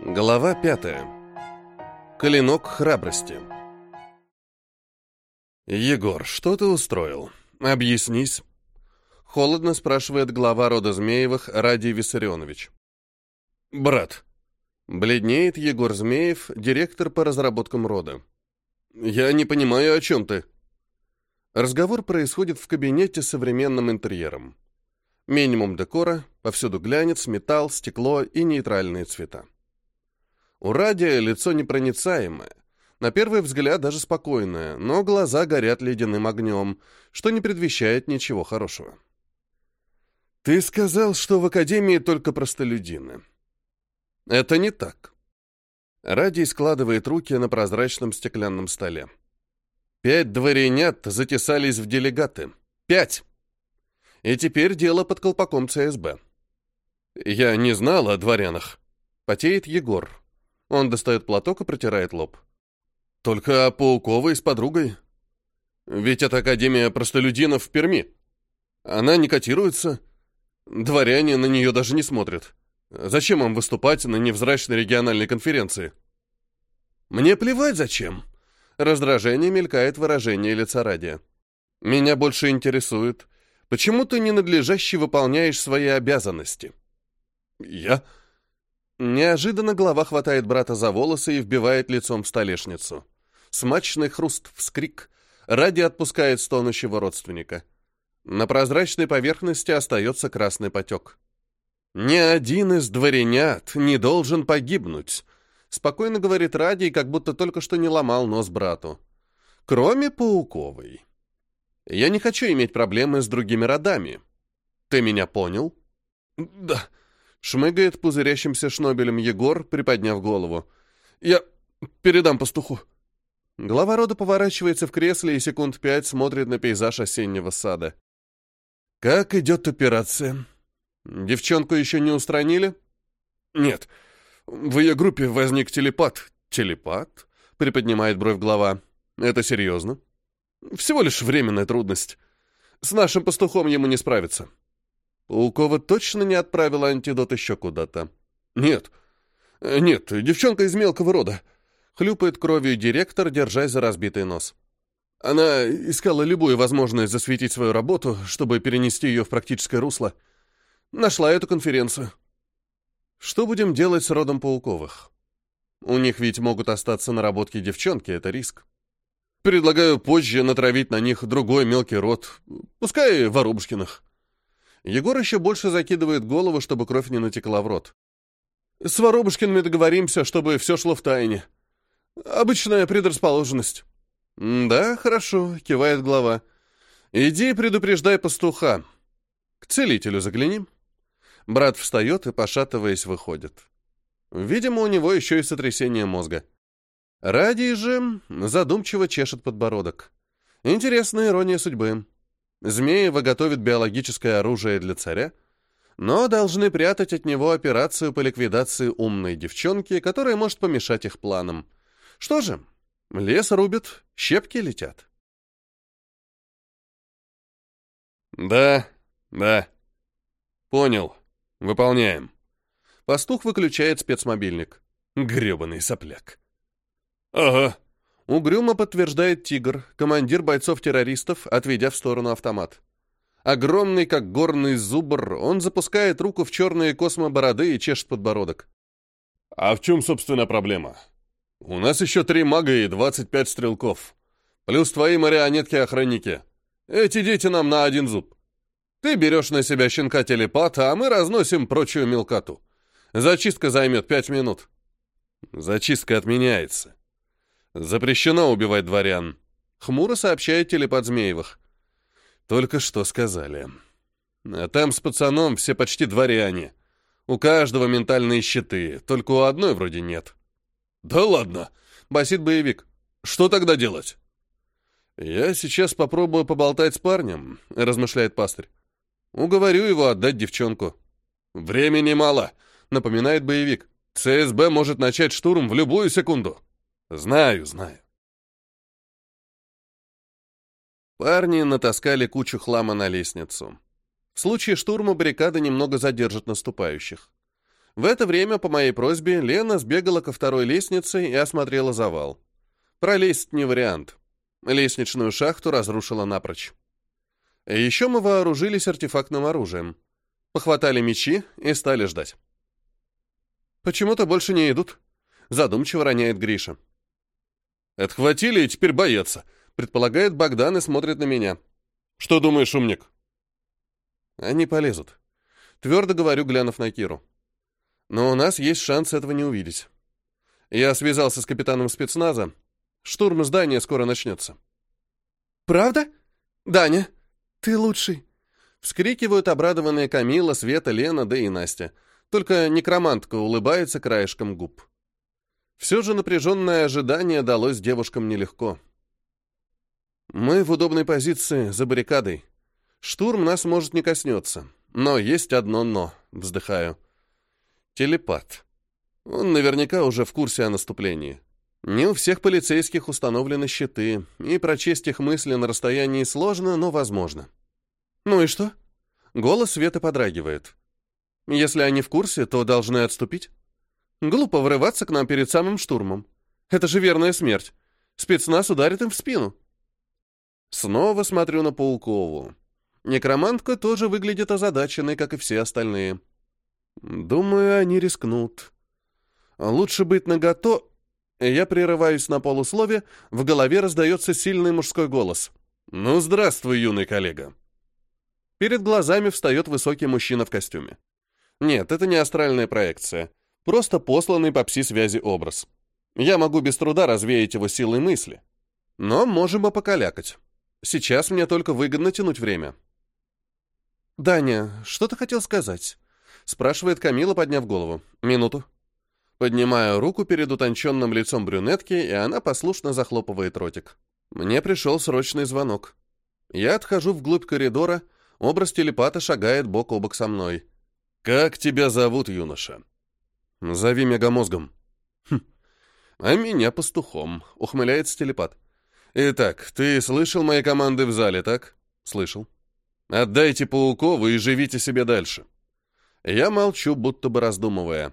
Глава пятая. Клинок храбрости. «Егор, что ты устроил? Объяснись». Холодно спрашивает глава рода Змеевых Радий Виссарионович. «Брат». Бледнеет Егор Змеев, директор по разработкам рода. «Я не понимаю, о чем ты». Разговор происходит в кабинете с современным интерьером. Минимум декора, повсюду глянец, металл, стекло и нейтральные цвета. У Радия лицо непроницаемое, на первый взгляд даже спокойное, но глаза горят ледяным огнем, что не предвещает ничего хорошего. «Ты сказал, что в Академии только простолюдины». «Это не так». Радий складывает руки на прозрачном стеклянном столе. «Пять дворянят затесались в делегаты. Пять!» И теперь дело под колпаком ЦСБ. «Я не знал о дворянах», — потеет Егор, он достает платок и протирает лоб. Только Пауковой с подругой. Ведь это Академия простолюдинов в Перми. Она не котируется. Дворяне на нее даже не смотрят. Зачем им выступать на невзрачной региональной конференции? Мне плевать зачем. Раздражение мелькает выражение лица Радия. Меня больше интересует, почему ты ненадлежаще выполняешь свои обязанности? Я... Неожиданно глава хватает брата за волосы и вбивает лицом в столешницу. Смачный хруст, вскрик. Ради отпускает стонущего родственника. На прозрачной поверхности остается красный потек. «Ни один из дворянят не должен погибнуть», — спокойно говорит Ради, как будто только что не ломал нос брату. «Кроме Пауковой. Я не хочу иметь проблемы с другими родами. Ты меня понял?» «Да», Шмыгает пузырящимся шнобелем Егор, приподняв голову. «Я передам пастуху». Глава рода поворачивается в кресле и секунд пять смотрит на пейзаж осеннего сада. «Как идет операция? Девчонку еще не устранили?» «Нет. В ее группе возник телепат». «Телепат?» — приподнимает бровь глава. «Это серьезно?» «Всего лишь временная трудность. С нашим пастухом ему не справиться». Паукова точно не отправила антидот еще куда-то. Нет. Нет, девчонка из мелкого рода. Хлюпает кровью директор, держась за разбитый нос. Она искала любую возможность засветить свою работу, чтобы перенести ее в практическое русло. Нашла эту конференцию. Что будем делать с родом Пауковых? У них ведь могут остаться наработки девчонки, это риск. Предлагаю позже натравить на них другой мелкий род, пускай Воробушкиных. Егор еще больше закидывает голову, чтобы кровь не натекла в рот. «С Воробушкиными договоримся, чтобы все шло в тайне. Обычная предрасположенность». «Да, хорошо», — кивает глава. «Иди предупреждай пастуха. К целителю загляни». Брат встает и, пошатываясь, выходит. Видимо, у него еще и сотрясение мозга. Ради же задумчиво чешет подбородок. Интересная ирония судьбы. Змеева готовит биологическое оружие для царя, но должны прятать от него операцию по ликвидации умной девчонки, которая может помешать их планам. Что же, лес рубят, щепки летят. Да, да. Понял. Выполняем. Пастух выключает спецмобильник. Гребаный сопляк. Ага. Угрюмо подтверждает «Тигр», командир бойцов-террористов, отведя в сторону автомат. Огромный, как горный зубр, он запускает руку в черные космобороды и чешет подбородок. «А в чем, собственно, проблема? У нас еще три мага и 25 стрелков. Плюс твои марионетки-охранники. Эти дети нам на один зуб. Ты берешь на себя щенка-телепата, а мы разносим прочую мелкоту. Зачистка займет пять минут». «Зачистка отменяется», «Запрещено убивать дворян», — хмуро сообщает телепат Змеевых. «Только что сказали. А там с пацаном все почти дворяне. У каждого ментальные щиты, только у одной вроде нет». «Да ладно!» — басит боевик. «Что тогда делать?» «Я сейчас попробую поболтать с парнем», — размышляет пастырь. «Уговорю его отдать девчонку». «Времени мало», — напоминает боевик. «ЦСБ может начать штурм в любую секунду». Знаю, знаю. Парни натаскали кучу хлама на лестницу. В случае штурма баррикады немного задержат наступающих. В это время, по моей просьбе, Лена сбегала ко второй лестнице и осмотрела завал. Пролезть не вариант. Лестничную шахту разрушила напрочь. Еще мы вооружились артефактным оружием. Похватали мечи и стали ждать. «Почему-то больше не идут», — задумчиво роняет Гриша. «Отхватили и теперь боятся», — предполагает Богдан и смотрит на меня. «Что думаешь, умник?» «Они полезут», — твердо говорю, глянув на Киру. «Но у нас есть шанс этого не увидеть. Я связался с капитаном спецназа. Штурм здания скоро начнется». «Правда? Даня, ты лучший!» Вскрикивают обрадованные Камила, Света, Лена, да и Настя. Только некромантка улыбается краешком губ. Все же напряженное ожидание далось девушкам нелегко. Мы в удобной позиции, за баррикадой. Штурм нас, может, не коснется. Но есть одно «но», вздыхаю. Телепат. Он наверняка уже в курсе о наступлении. Не у всех полицейских установлены щиты, и прочесть их мысли на расстоянии сложно, но возможно. Ну и что? Голос Светы подрагивает. Если они в курсе, то должны отступить. Глупо врываться к нам перед самым штурмом. Это же верная смерть. Спецназ ударит им в спину. Снова смотрю на Паукову. Некромантка тоже выглядит озадаченной, как и все остальные. Думаю, они рискнут. Лучше быть нагото... Я прерываюсь на полуслове, в голове раздается сильный мужской голос. «Ну, здравствуй, юный коллега!» Перед глазами встает высокий мужчина в костюме. Нет, это не астральная проекция. Просто посланный по пси-связи образ. Я могу без труда развеять его силой мысли. Но можем и покалякать. Сейчас мне только выгодно тянуть время. «Даня, что ты хотел сказать?» Спрашивает Камила, подняв голову. «Минуту». Поднимаю руку перед утонченным лицом брюнетки, и она послушно захлопывает ротик. Мне пришел срочный звонок. Я отхожу вглубь коридора, образ телепата шагает бок о бок со мной. «Как тебя зовут, юноша?» «Зови мегамозгом». «Хм. А меня пастухом», — ухмыляется телепат. «Итак, ты слышал мои команды в зале, так?» «Слышал». «Отдайте Паукову и живите себе дальше». Я молчу, будто бы раздумывая.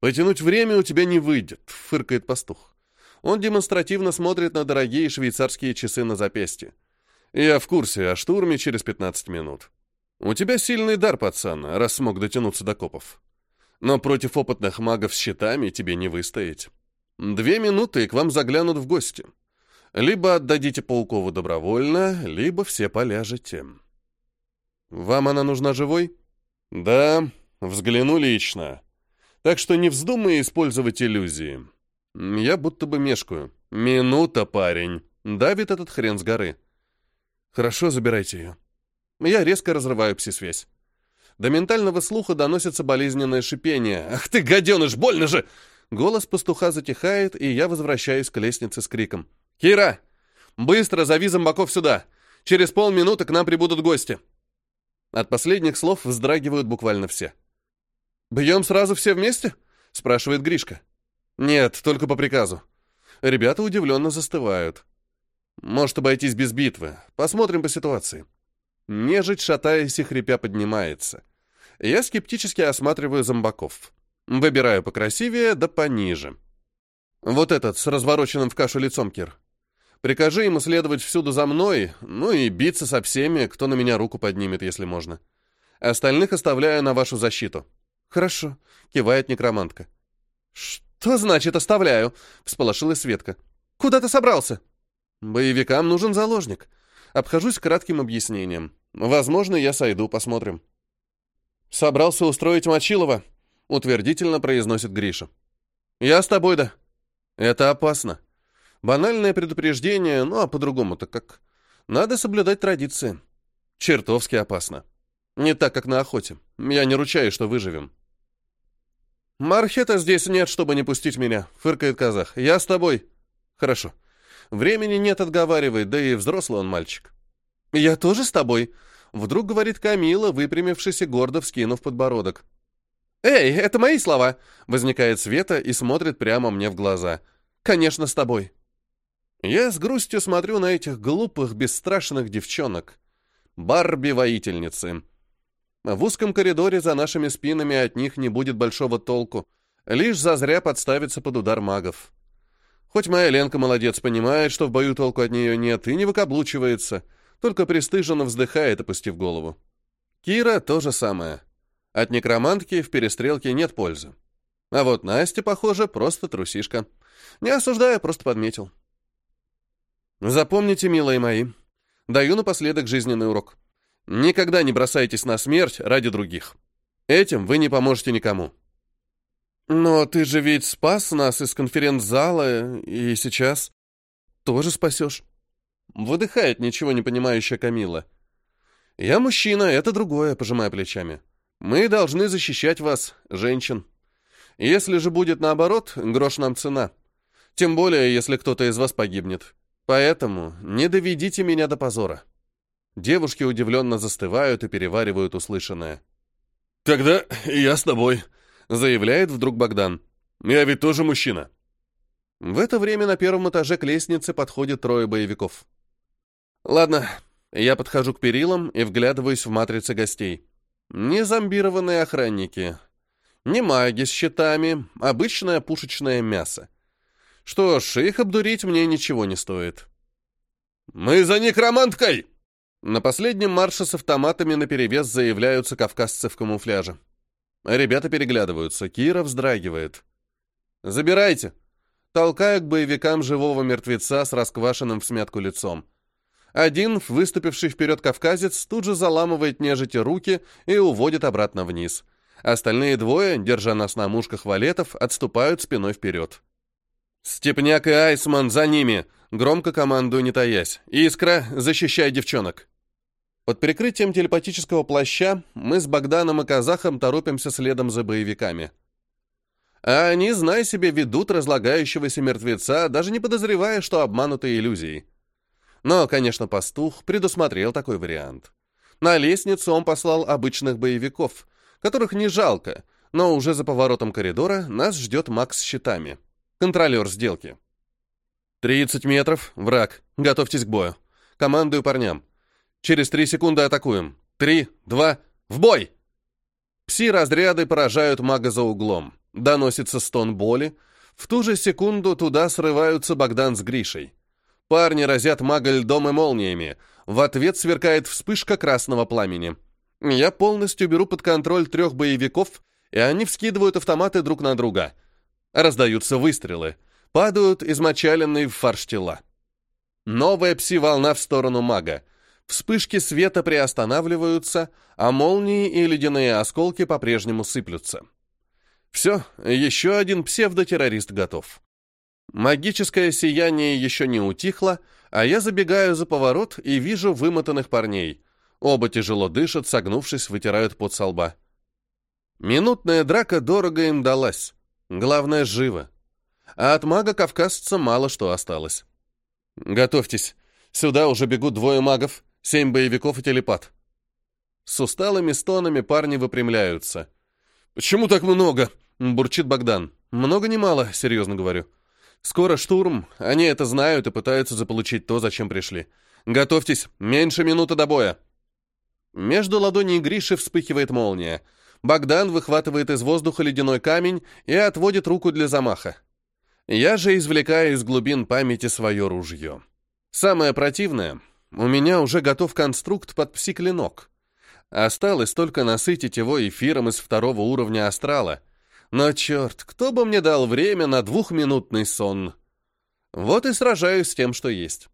«Потянуть время у тебя не выйдет», — фыркает пастух. Он демонстративно смотрит на дорогие швейцарские часы на запястье. «Я в курсе о штурме через 15 минут. У тебя сильный дар, пацан, раз смог дотянуться до копов. Но против опытных магов с щитами тебе не выстоять. Две минуты, и к вам заглянут в гости. Либо отдадите Паукову добровольно, либо все поляжете. Вам она нужна живой? Да, взгляну лично. Так что не вздумай использовать иллюзии. Я будто бы мешкаю. Минута, парень. Давит этот хрен с горы. Хорошо, забирайте ее. Я резко разрываю пси-связь. До ментального слуха доносится болезненное шипение. «Ах ты, гаденыш, больно же!» Голос пастуха затихает, и я возвращаюсь к лестнице с криком. «Кира! Быстро зови зомбаков сюда! Через полминуты к нам прибудут гости!» От последних слов вздрагивают буквально все. «Бьем сразу все вместе?» — спрашивает Гришка. «Нет, только по приказу». Ребята удивленно застывают. «Может обойтись без битвы. Посмотрим по ситуации». Нежить, шатаясь и хрипя, поднимается. Я скептически осматриваю зомбаков. Выбираю покрасивее, да пониже. Вот этот, с развороченным в кашу лицом, Кир. Прикажи ему следовать всюду за мной, ну и биться со всеми, кто на меня руку поднимет, если можно. Остальных оставляю на вашу защиту. Хорошо, кивает некромантка. Что значит оставляю? Всполошилась Светка. Куда ты собрался? Боевикам нужен заложник. Обхожусь кратким объяснением. Возможно, я сойду, посмотрим. Собрался устроить Мочилова, утвердительно произносит Гриша. Я с тобой, да. Это опасно. Банальное предупреждение, ну а по-другому-то как? Надо соблюдать традиции. Чертовски опасно. Не так, как на охоте. Я не ручаюсь, что выживем. «Мархета здесь нет, чтобы не пустить меня», — фыркает казах. «Я с тобой». «Хорошо. Времени нет, отговаривает, да и взрослый он мальчик». «Я тоже с тобой», — вдруг говорит Камила, выпрямившись и гордо вскинув подбородок. «Эй, это мои слова!» — возникает Света и смотрит прямо мне в глаза. «Конечно, с тобой». Я с грустью смотрю на этих глупых, бесстрашных девчонок. Барби-воительницы. В узком коридоре за нашими спинами от них не будет большого толку. Лишь зазря подставиться под удар магов. Хоть моя Ленка молодец, понимает, что в бою толку от нее нет, и не выкаблучивается, только пристыженно вздыхает, опустив голову. Кира то же самое. От некромантки в перестрелке нет пользы. А вот Настя, похоже, просто трусишка. Не осуждая, просто подметил. Запомните, милые мои, даю напоследок жизненный урок. Никогда не бросайтесь на смерть ради других. Этим вы не поможете никому. Но ты же ведь спас нас из конференц-зала, и сейчас тоже спасешь. Выдыхает ничего не понимающая Камила. Я мужчина, это другое, пожимая плечами. Мы должны защищать вас, женщин. Если же будет наоборот, грош нам цена. Тем более, если кто-то из вас погибнет. Поэтому не доведите меня до позора. Девушки удивленно застывают и переваривают услышанное. «Тогда я с тобой», — заявляет вдруг Богдан. «Я ведь тоже мужчина». В это время на первом этаже к лестнице подходит трое боевиков. Ладно, я подхожу к перилам и вглядываюсь в матрицы гостей. Не зомбированные охранники, не маги с щитами, обычное пушечное мясо. Что ж, их обдурить мне ничего не стоит. «Мы за некроманткой!» На последнем марше с автоматами наперевес заявляются кавказцы в камуфляже. Ребята переглядываются, Кира вздрагивает. «Забирайте!» Толкаю к боевикам живого мертвеца с расквашенным в смятку лицом. Один, выступивший вперед кавказец, тут же заламывает нежити руки и уводит обратно вниз. Остальные двое, держа нас на мушках валетов, отступают спиной вперед. «Степняк и Айсман за ними!» Громко командую, не таясь. «Искра, защищай девчонок!» Под прикрытием телепатического плаща мы с Богданом и Казахом торопимся следом за боевиками. А они, знай себе, ведут разлагающегося мертвеца, даже не подозревая, что обмануты иллюзией. Но, конечно, пастух предусмотрел такой вариант. На лестницу он послал обычных боевиков, которых не жалко, но уже за поворотом коридора нас ждет Макс с щитами. Контролер сделки. 30 метров, враг. Готовьтесь к бою. Командую парням. Через три секунды атакуем. Три, два, в бой! Пси-разряды поражают мага за углом. Доносится стон боли. В ту же секунду туда срываются Богдан с Гришей. Парни разят мага льдом и молниями. В ответ сверкает вспышка красного пламени. Я полностью беру под контроль трех боевиков, и они вскидывают автоматы друг на друга. Раздаются выстрелы. Падают измочаленные в фарш тела. Новая пси-волна в сторону мага. Вспышки света приостанавливаются, а молнии и ледяные осколки по-прежнему сыплются. Все, еще один псевдотеррорист готов. Магическое сияние еще не утихло, а я забегаю за поворот и вижу вымотанных парней — Оба тяжело дышат, согнувшись, вытирают пот со лба. Минутная драка дорого им далась. Главное, живо. А от мага-кавказца мало что осталось. Готовьтесь. Сюда уже бегут двое магов, семь боевиков и телепат. С усталыми стонами парни выпрямляются. «Почему так много?» — бурчит Богдан. «Много не мало, серьезно говорю. Скоро штурм, они это знают и пытаются заполучить то, зачем пришли. Готовьтесь, меньше минуты до боя». Между ладоней Гриши вспыхивает молния. Богдан выхватывает из воздуха ледяной камень и отводит руку для замаха. Я же извлекаю из глубин памяти свое ружье. Самое противное, у меня уже готов конструкт под пси-клинок. Осталось только насытить его эфиром из второго уровня астрала. Но черт, кто бы мне дал время на двухминутный сон? Вот и сражаюсь с тем, что есть.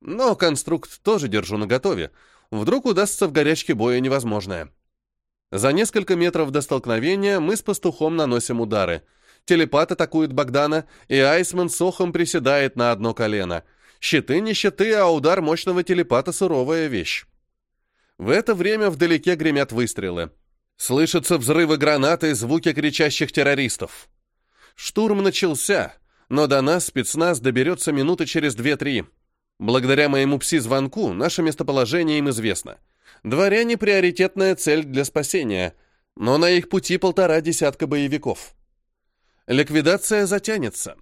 Но конструкт тоже держу наготове, Вдруг удастся в горячке боя невозможное. За несколько метров до столкновения мы с пастухом наносим удары. Телепат атакует Богдана, и Айсман с охом приседает на одно колено. Щиты не щиты, а удар мощного телепата — суровая вещь. В это время вдалеке гремят выстрелы. Слышатся взрывы гранаты и звуки кричащих террористов. Штурм начался, но до нас спецназ доберется минуты через две-три. Благодаря моему пси-звонку наше местоположение им известно. Дворяне — приоритетная цель для спасения, но на их пути полтора десятка боевиков. Ликвидация затянется.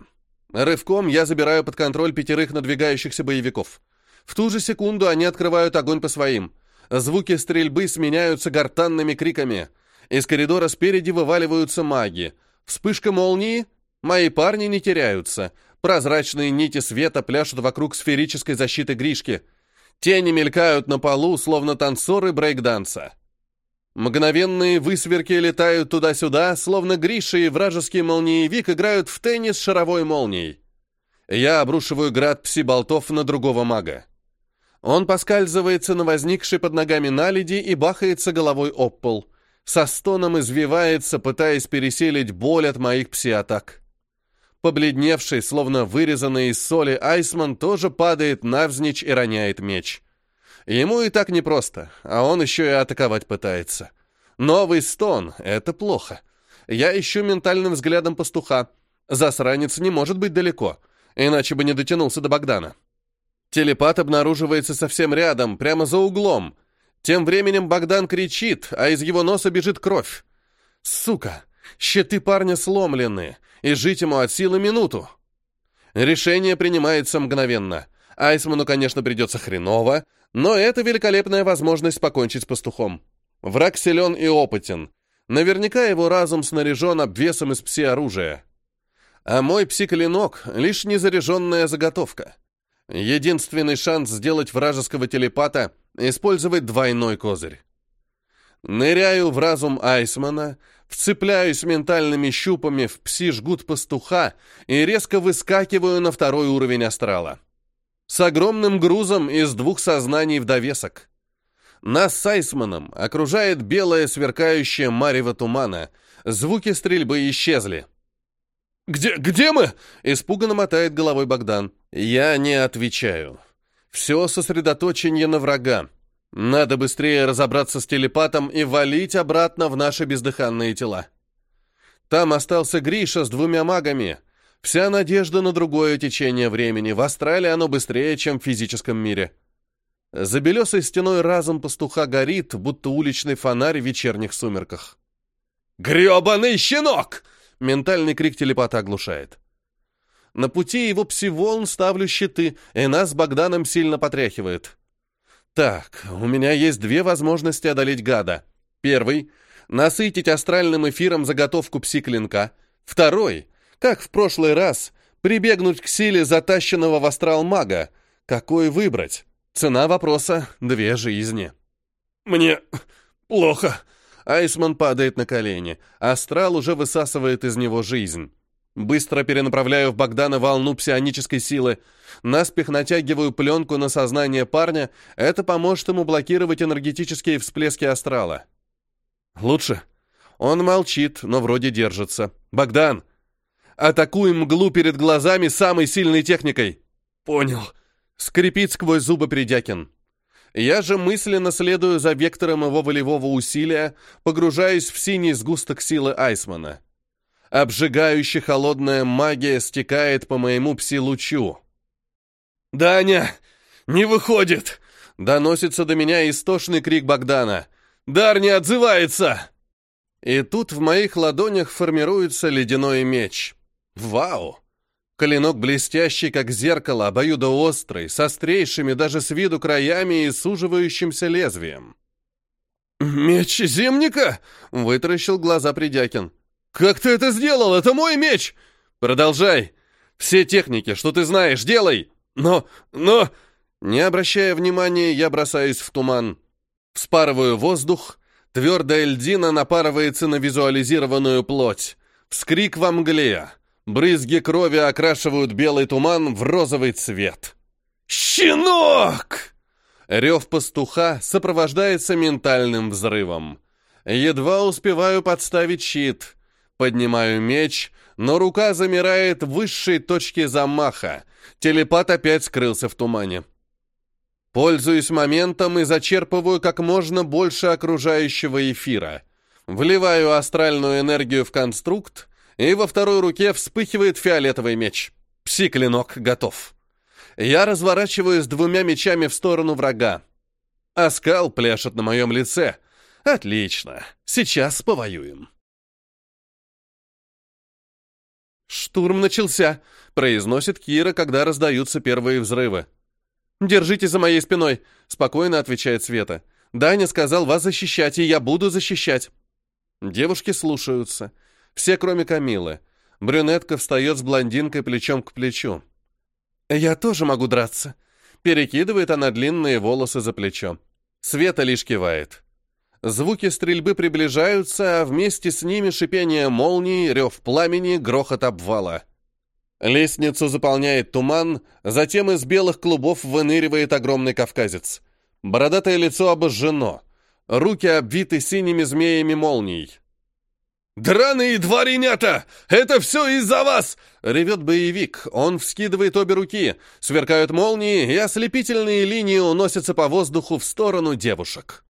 Рывком я забираю под контроль пятерых надвигающихся боевиков. В ту же секунду они открывают огонь по своим. Звуки стрельбы сменяются гортанными криками. Из коридора спереди вываливаются маги. Вспышка молнии. Мои парни не теряются. Прозрачные нити света пляшут вокруг сферической защиты Гришки. Тени мелькают на полу, словно танцоры брейкданса. Мгновенные высверки летают туда-сюда, словно Гриша и вражеский молниевик играют в теннис шаровой молнией. Я обрушиваю град пси-болтов на другого мага. Он поскальзывается на возникшей под ногами наледи и бахается головой об пол. Со стоном извивается, пытаясь переселить боль от моих пси-атак. Побледневший, словно вырезанный из соли, Айсман тоже падает навзничь и роняет меч. Ему и так непросто, а он еще и атаковать пытается. Новый стон — это плохо. Я ищу ментальным взглядом пастуха. Засранец не может быть далеко, иначе бы не дотянулся до Богдана. Телепат обнаруживается совсем рядом, прямо за углом. Тем временем Богдан кричит, а из его носа бежит кровь. Сука, щиты парня сломлены, и жить ему от силы минуту. Решение принимается мгновенно. Айсману, конечно, придется хреново, но это великолепная возможность покончить с пастухом. Враг силен и опытен. Наверняка его разум снаряжен обвесом из пси-оружия. А мой пси-клинок — лишь незаряженная заготовка. Единственный шанс сделать вражеского телепата — использовать двойной козырь. Ныряю в разум Айсмана, вцепляюсь ментальными щупами в пси-жгут пастуха и резко выскакиваю на второй уровень астрала с огромным грузом из двух сознаний в довесок. Нас с Айсманом окружает белое сверкающее марево тумана. Звуки стрельбы исчезли. «Где, где мы?» — испуганно мотает головой Богдан. Я не отвечаю. Все сосредоточение на врага. Надо быстрее разобраться с телепатом и валить обратно в наши бездыханные тела. Там остался Гриша с двумя магами — Вся надежда на другое течение времени. В астрале оно быстрее, чем в физическом мире. За белесой стеной разум пастуха горит, будто уличный фонарь в вечерних сумерках. «Гребаный щенок!» Ментальный крик телепата оглушает. На пути его псиволн ставлю щиты, и нас с Богданом сильно потряхивает. Так, у меня есть две возможности одолеть гада. Первый — насытить астральным эфиром заготовку пси-клинка. Второй как в прошлый раз, прибегнуть к силе затащенного в астрал мага. Какой выбрать? Цена вопроса — две жизни. «Мне плохо». Айсман падает на колени. Астрал уже высасывает из него жизнь. Быстро перенаправляю в Богдана волну псионической силы. Наспех натягиваю пленку на сознание парня. Это поможет ему блокировать энергетические всплески астрала. Лучше. Он молчит, но вроде держится. «Богдан, Атакуем мглу перед глазами самой сильной техникой. Понял. Скрипит сквозь зубы Придякин. Я же мысленно следую за вектором его волевого усилия, погружаясь в синий сгусток силы Айсмана. Обжигающая холодная магия стекает по моему пси-лучу. «Даня! Не выходит!» — доносится до меня истошный крик Богдана. «Дар не отзывается!» И тут в моих ладонях формируется ледяной меч — Вау! Клинок блестящий, как зеркало, обоюдоострый, с острейшими даже с виду краями и суживающимся лезвием. «Меч зимника?» — вытаращил глаза Придякин. «Как ты это сделал? Это мой меч!» «Продолжай! Все техники, что ты знаешь, делай! Но... но...» Не обращая внимания, я бросаюсь в туман. Вспарываю воздух, твердая льдина напарывается на визуализированную плоть. Вскрик во мгле. Брызги крови окрашивают белый туман в розовый цвет. «Щенок!» Рев пастуха сопровождается ментальным взрывом. Едва успеваю подставить щит. Поднимаю меч, но рука замирает в высшей точке замаха. Телепат опять скрылся в тумане. Пользуюсь моментом и зачерпываю как можно больше окружающего эфира. Вливаю астральную энергию в конструкт, и во второй руке вспыхивает фиолетовый меч. Пси-клинок готов. Я разворачиваюсь двумя мечами в сторону врага. Оскал пляшет на моем лице. Отлично. Сейчас повоюем. «Штурм начался», — произносит Кира, когда раздаются первые взрывы. «Держите за моей спиной», — спокойно отвечает Света. Даня сказал вас защищать, и я буду защищать». Девушки слушаются. Все, кроме Камилы. Брюнетка встает с блондинкой плечом к плечу. «Я тоже могу драться». Перекидывает она длинные волосы за плечо. Света лишь кивает. Звуки стрельбы приближаются, а вместе с ними шипение молнии, рев пламени, грохот обвала. Лестницу заполняет туман, затем из белых клубов выныривает огромный кавказец. Бородатое лицо обожжено, руки обвиты синими змеями молний. «Драные дворянята! Это все из-за вас!» — ревет боевик. Он вскидывает обе руки, сверкают молнии, и ослепительные линии уносятся по воздуху в сторону девушек.